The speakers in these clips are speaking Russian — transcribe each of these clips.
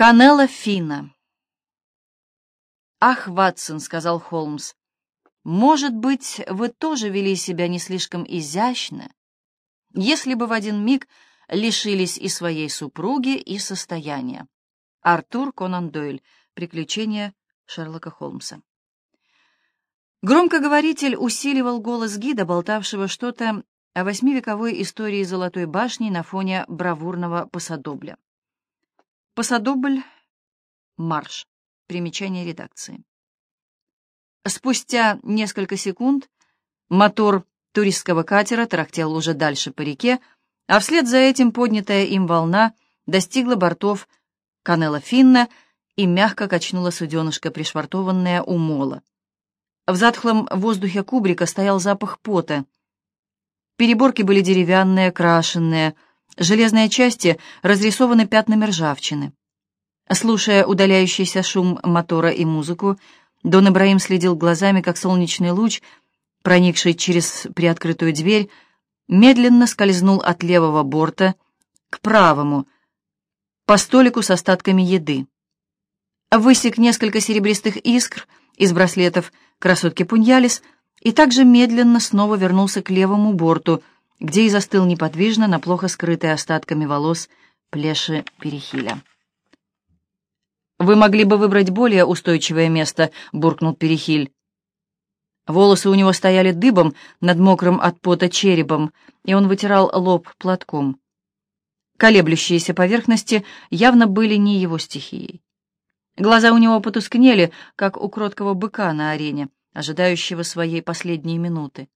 Канелла Фина. «Ах, Ватсон», — сказал Холмс, — «может быть, вы тоже вели себя не слишком изящно, если бы в один миг лишились и своей супруги, и состояния». Артур Конан Дойль. Приключения Шерлока Холмса. Громкоговоритель усиливал голос гида, болтавшего что-то о восьмивековой истории Золотой башни на фоне бравурного посадобля. Посадобль. Марш. Примечание редакции. Спустя несколько секунд мотор туристского катера тарахтел уже дальше по реке, а вслед за этим поднятая им волна достигла бортов Канела Финна и мягко качнула суденышко, пришвартованное у мола. В затхлом воздухе кубрика стоял запах пота. Переборки были деревянные, крашенные, Железные части разрисованы пятнами ржавчины. Слушая удаляющийся шум мотора и музыку, Дон Ибраим следил глазами, как солнечный луч, проникший через приоткрытую дверь, медленно скользнул от левого борта к правому, по столику с остатками еды. Высек несколько серебристых искр из браслетов красотки Пуньялис и также медленно снова вернулся к левому борту — где и застыл неподвижно на плохо скрытой остатками волос плеши Перехиля. «Вы могли бы выбрать более устойчивое место», — буркнул Перехиль. Волосы у него стояли дыбом над мокрым от пота черепом, и он вытирал лоб платком. Колеблющиеся поверхности явно были не его стихией. Глаза у него потускнели, как у кроткого быка на арене, ожидающего своей последней минуты.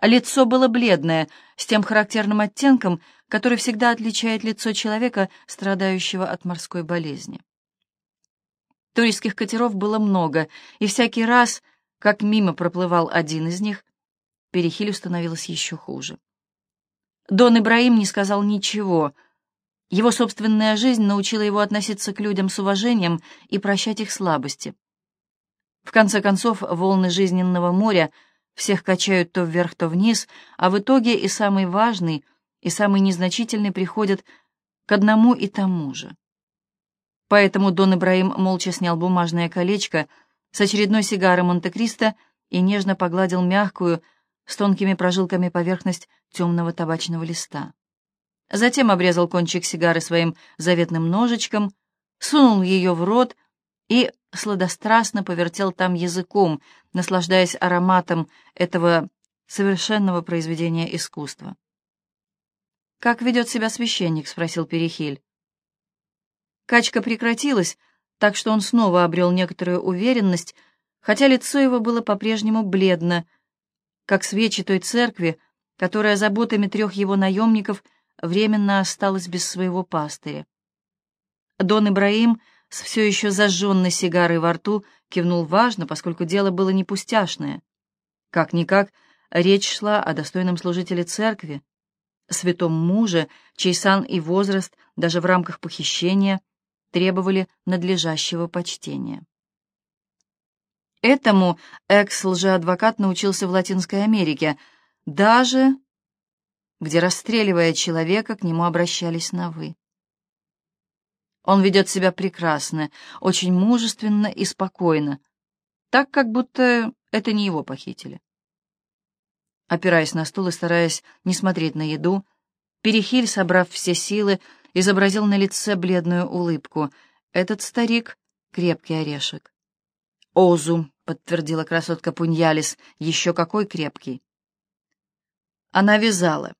Лицо было бледное, с тем характерным оттенком, который всегда отличает лицо человека, страдающего от морской болезни. Туристских катеров было много, и всякий раз, как мимо проплывал один из них, Перехилю становилось еще хуже. Дон Ибраим не сказал ничего. Его собственная жизнь научила его относиться к людям с уважением и прощать их слабости. В конце концов, волны жизненного моря — всех качают то вверх, то вниз, а в итоге и самый важный, и самый незначительный приходят к одному и тому же. Поэтому Дон Ибраим молча снял бумажное колечко с очередной сигары Монте-Кристо и нежно погладил мягкую, с тонкими прожилками поверхность темного табачного листа. Затем обрезал кончик сигары своим заветным ножичком, сунул ее в рот и сладострастно повертел там языком, наслаждаясь ароматом этого совершенного произведения искусства. «Как ведет себя священник?» — спросил Перехиль. Качка прекратилась, так что он снова обрел некоторую уверенность, хотя лицо его было по-прежнему бледно, как свечи той церкви, которая заботами трех его наемников временно осталась без своего пастыря. Дон Ибраим с все еще зажженной сигарой во рту кивнул важно, поскольку дело было не пустяшное. Как-никак, речь шла о достойном служителе церкви, святом муже, чей сан и возраст даже в рамках похищения требовали надлежащего почтения. Этому экс-лжеадвокат научился в Латинской Америке, даже где, расстреливая человека, к нему обращались на «вы». Он ведет себя прекрасно, очень мужественно и спокойно, так, как будто это не его похитили. Опираясь на стул и стараясь не смотреть на еду, Перехиль, собрав все силы, изобразил на лице бледную улыбку. Этот старик — крепкий орешек. «Озу», — подтвердила красотка Пуньялис, — «еще какой крепкий». Она вязала.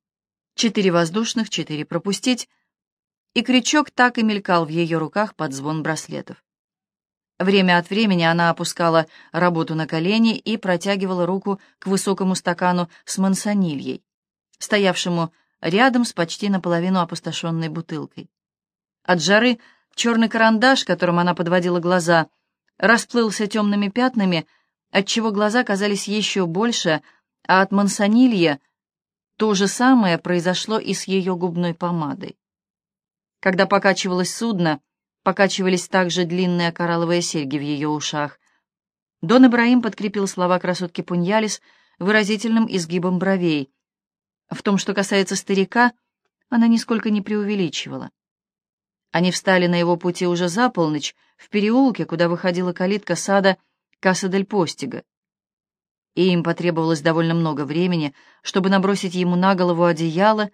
Четыре воздушных, четыре пропустить, и крючок так и мелькал в ее руках под звон браслетов. Время от времени она опускала работу на колени и протягивала руку к высокому стакану с мансонильей, стоявшему рядом с почти наполовину опустошенной бутылкой. От жары черный карандаш, которым она подводила глаза, расплылся темными пятнами, отчего глаза казались еще больше, а от мансонилья то же самое произошло и с ее губной помадой. Когда покачивалось судно, покачивались также длинные коралловые серьги в ее ушах. Дон Ибраим подкрепил слова красотки Пуньялис выразительным изгибом бровей. В том, что касается старика, она нисколько не преувеличивала. Они встали на его пути уже за полночь, в переулке, куда выходила калитка сада Касса-дель-Постига. И им потребовалось довольно много времени, чтобы набросить ему на голову одеяло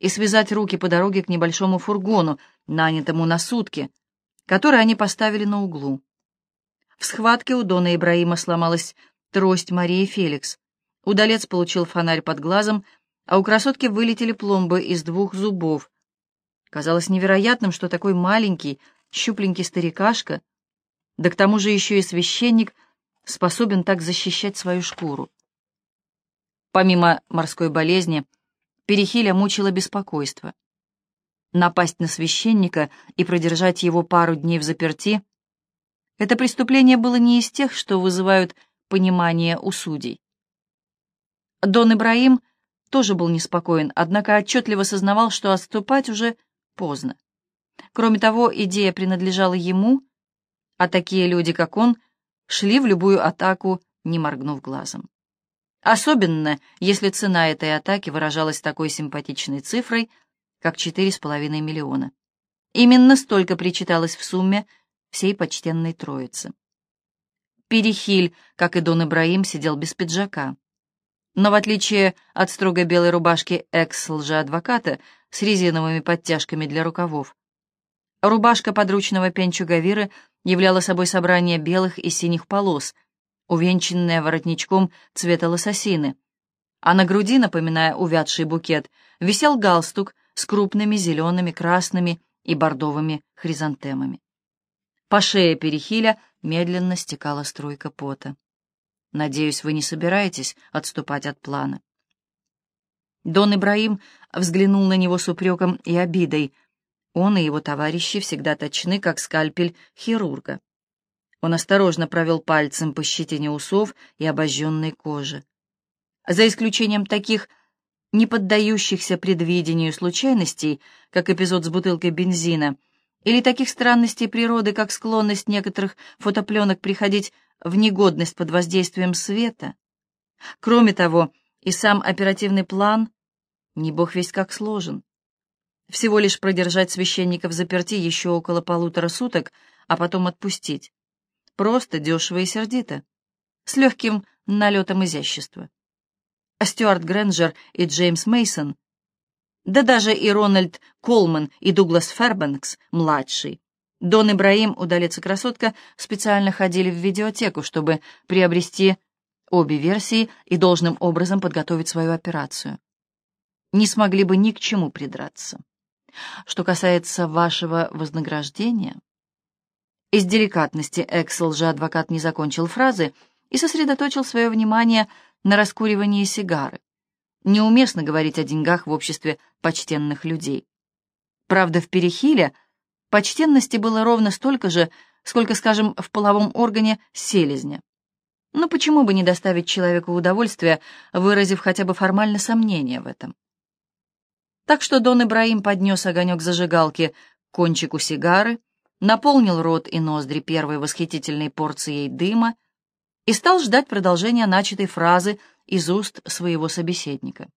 и связать руки по дороге к небольшому фургону, нанятому на сутки, который они поставили на углу. В схватке у Дона Ибраима сломалась трость Марии Феликс. Удалец получил фонарь под глазом, а у красотки вылетели пломбы из двух зубов. Казалось невероятным, что такой маленький, щупленький старикашка, да к тому же еще и священник, способен так защищать свою шкуру. Помимо морской болезни, Перехиля мучила беспокойство. Напасть на священника и продержать его пару дней в заперти — это преступление было не из тех, что вызывают понимание у судей. Дон Ибраим тоже был неспокоен, однако отчетливо сознавал, что отступать уже поздно. Кроме того, идея принадлежала ему, а такие люди, как он, шли в любую атаку, не моргнув глазом. Особенно, если цена этой атаки выражалась такой симпатичной цифрой, как 4,5 миллиона. Именно столько причиталось в сумме всей почтенной троицы. Перехиль, как и Дон Ибраим, сидел без пиджака. Но в отличие от строго белой рубашки экс-лжеадвоката с резиновыми подтяжками для рукавов, рубашка подручного Пенчу Гавиры являла собой собрание белых и синих полос, увенчанное воротничком цвета лососины, а на груди, напоминая увядший букет, висел галстук с крупными зелеными, красными и бордовыми хризантемами. По шее Перехиля медленно стекала струйка пота. Надеюсь, вы не собираетесь отступать от плана. Дон Ибраим взглянул на него с упреком и обидой. Он и его товарищи всегда точны, как скальпель хирурга. Он осторожно провел пальцем по щетине усов и обожженной кожи. За исключением таких не поддающихся предвидению случайностей, как эпизод с бутылкой бензина, или таких странностей природы, как склонность некоторых фотопленок приходить в негодность под воздействием света. Кроме того, и сам оперативный план, не бог весь как сложен. Всего лишь продержать священника в заперти еще около полутора суток, а потом отпустить. Просто, дешево и сердито, с легким налетом изящества. А Стюарт Грэнджер и Джеймс Мейсон, да даже и Рональд Колман и Дуглас Фербенкс, младший, Дон Ибраим, удалец и красотка, специально ходили в видеотеку, чтобы приобрести обе версии и должным образом подготовить свою операцию. Не смогли бы ни к чему придраться. Что касается вашего вознаграждения... Из деликатности Эксел же адвокат не закончил фразы и сосредоточил свое внимание на раскуривании сигары. Неуместно говорить о деньгах в обществе почтенных людей. Правда, в Перехиле Почтенности было ровно столько же, сколько, скажем, в половом органе селезня. Но почему бы не доставить человеку удовольствие, выразив хотя бы формально сомнение в этом? Так что Дон Ибраим поднес огонек зажигалки к кончику сигары, наполнил рот и ноздри первой восхитительной порцией дыма и стал ждать продолжения начатой фразы из уст своего собеседника.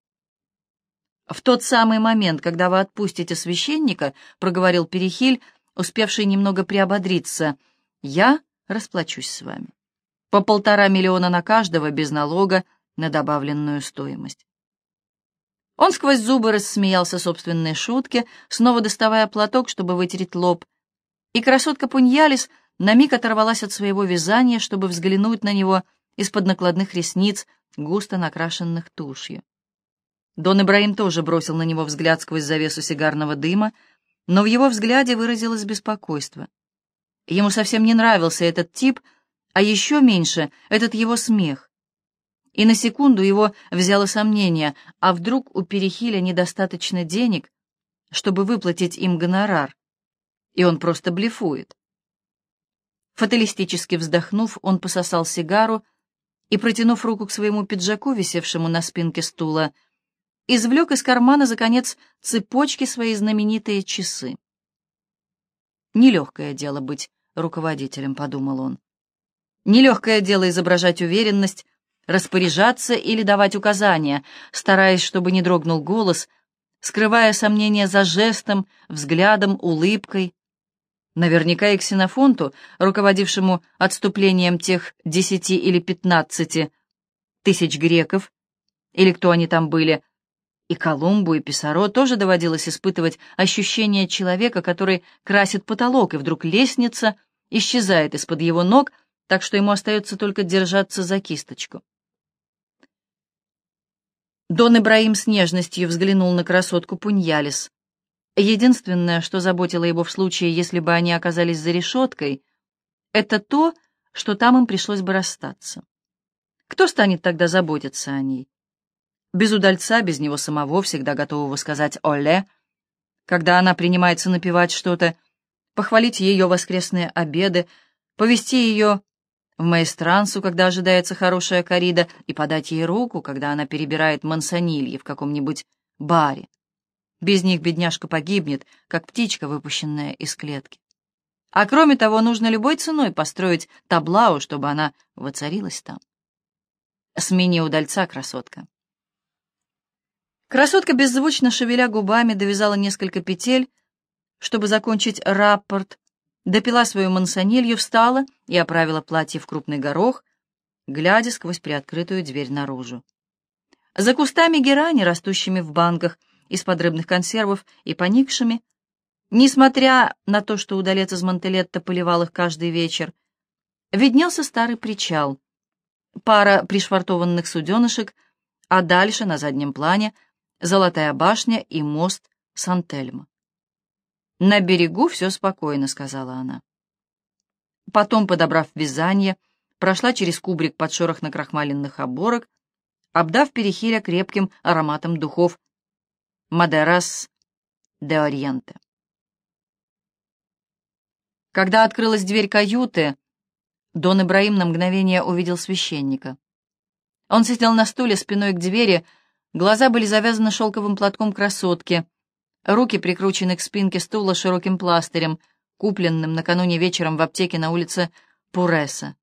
«В тот самый момент, когда вы отпустите священника, — проговорил Перехиль, успевший немного приободриться, — я расплачусь с вами. По полтора миллиона на каждого, без налога на добавленную стоимость». Он сквозь зубы рассмеялся собственной шутке, снова доставая платок, чтобы вытереть лоб, и красотка Пуньялис на миг оторвалась от своего вязания, чтобы взглянуть на него из-под накладных ресниц, густо накрашенных тушью. Дон Ибраим тоже бросил на него взгляд сквозь завесу сигарного дыма, но в его взгляде выразилось беспокойство. Ему совсем не нравился этот тип, а еще меньше этот его смех. И на секунду его взяло сомнение, а вдруг у Перехиля недостаточно денег, чтобы выплатить им гонорар, и он просто блефует. Фаталистически вздохнув, он пососал сигару и, протянув руку к своему пиджаку, висевшему на спинке стула, извлек из кармана, за конец цепочки свои знаменитые часы. «Нелегкое дело быть руководителем», — подумал он. «Нелегкое дело изображать уверенность, распоряжаться или давать указания, стараясь, чтобы не дрогнул голос, скрывая сомнения за жестом, взглядом, улыбкой, Наверняка и Ксенофонту, руководившему отступлением тех десяти или пятнадцати тысяч греков, или кто они там были, и Колумбу, и Писаро тоже доводилось испытывать ощущение человека, который красит потолок, и вдруг лестница исчезает из-под его ног, так что ему остается только держаться за кисточку. Дон Ибраим с нежностью взглянул на красотку Пуньялис. Единственное, что заботило его в случае, если бы они оказались за решеткой, это то, что там им пришлось бы расстаться. Кто станет тогда заботиться о ней? без удальца, без него самого, всегда готового сказать «Оле», когда она принимается напевать что-то, похвалить ее воскресные обеды, повести ее в маэстрансу, когда ожидается хорошая корида, и подать ей руку, когда она перебирает мансонильи в каком-нибудь баре. Без них бедняжка погибнет, как птичка, выпущенная из клетки. А кроме того, нужно любой ценой построить таблау, чтобы она воцарилась там. Смени удальца, красотка. Красотка, беззвучно шевеля губами, довязала несколько петель, чтобы закончить рапорт, допила свою мансонилью, встала и оправила платье в крупный горох, глядя сквозь приоткрытую дверь наружу. За кустами герани, растущими в банках из-под рыбных консервов и поникшими, несмотря на то, что удалец из Монтелетто поливал их каждый вечер, виднелся старый причал, пара пришвартованных суденышек, а дальше, на заднем плане, Золотая башня и мост Сантельма. «На берегу все спокойно», — сказала она. Потом, подобрав вязание, прошла через кубрик под шорох накрахмаленных оборок, обдав перехиля крепким ароматом духов Мадерас де Ориенте. Когда открылась дверь каюты, Дон Ибраим на мгновение увидел священника. Он сидел на стуле спиной к двери, Глаза были завязаны шелковым платком красотки, руки прикручены к спинке стула широким пластырем, купленным накануне вечером в аптеке на улице Пуреса.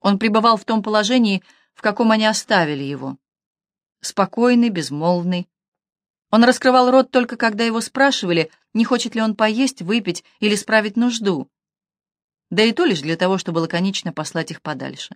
Он пребывал в том положении, в каком они оставили его. Спокойный, безмолвный. Он раскрывал рот только когда его спрашивали, не хочет ли он поесть, выпить или справить нужду. Да и то лишь для того, чтобы лаконично послать их подальше.